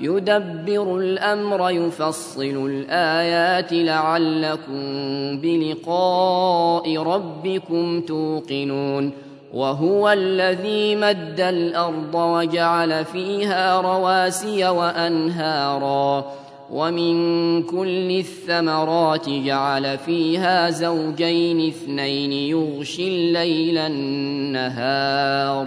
يدبر الأمر يفصل الآيات لعلكم بلقاء ربكم توقنون. وهو الذي مد الأرض وجعل فيها رواسي وأنهارا. ومن كل الثمرات جعل فيها زوجين اثنين يغشي الليل النهار.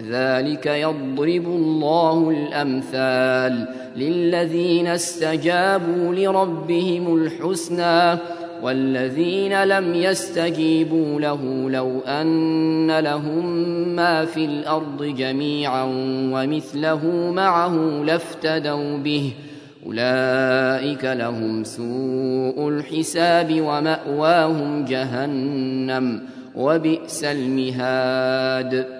كذلك يضرب الله الأمثال للذين استجابوا لربهم الحسنى والذين لم يستجيبوا له لو أن لهم ما في الأرض جميعا ومثله معه لافتدوا به أولئك لهم سوء الحساب ومأواهم جهنم وبئس المهاد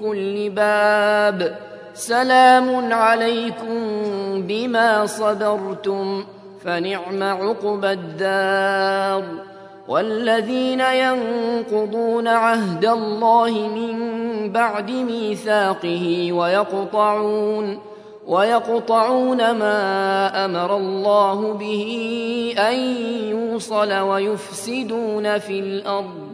كل باب. سلام عليكم بما صبرتم فنعم عقبى الدار. والذين ينقضون عهد الله من بعد ميثاقه ويقطعون ويقطعون ما أمر الله به أن يوصل ويفسدون في الأرض.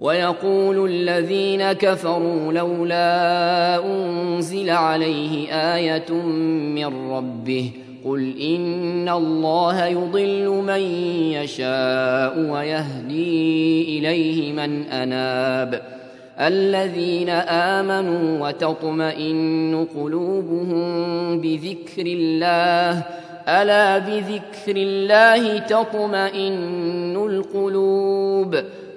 ويقول الذين كفروا لولا أنزل عليه آية من ربه قل إن الله يضل من يشاء ويهدي إليه من أناب الذين آمنوا وتطمئن قلوبهم بذكر الله ألا بذكر الله تطمئن القلوب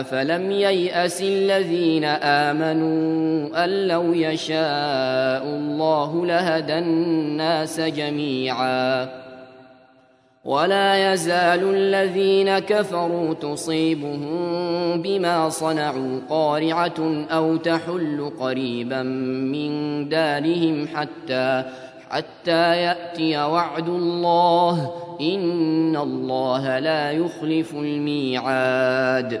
أفلم ييأس الذين آمنوا أن لو يشاء الله لهدى الناس جميعا ولا يزال الذين كفروا تصيبهم بما صنعوا قارعة أو تحل قريبا من دارهم حتى حتى يأتي وعد الله إن الله لا يخلف الميعاد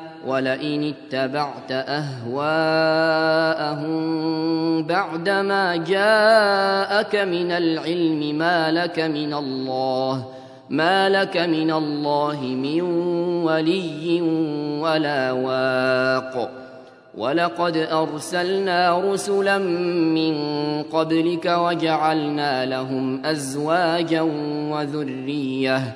ولئن اتبعت أهواءهم بعدما جاءك من العلم ما لك من الله ما لك من الله من ولي ولا واق. ولقد أرسلنا رسلا من قبلك وجعلنا لهم أزواجا وذرية.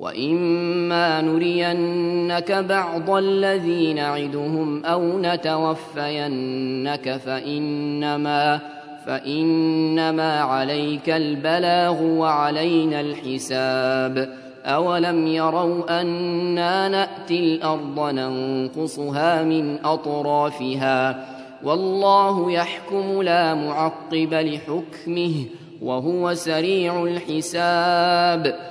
وإما نرينك بعض الذي نعدهم أو نتوفينك فإنما فإنما عليك البلاغ وعلينا الحساب أولم يروا أنا نأتي الأرض ننقصها من أطرافها والله يحكم لا معقب لحكمه وهو سريع الحساب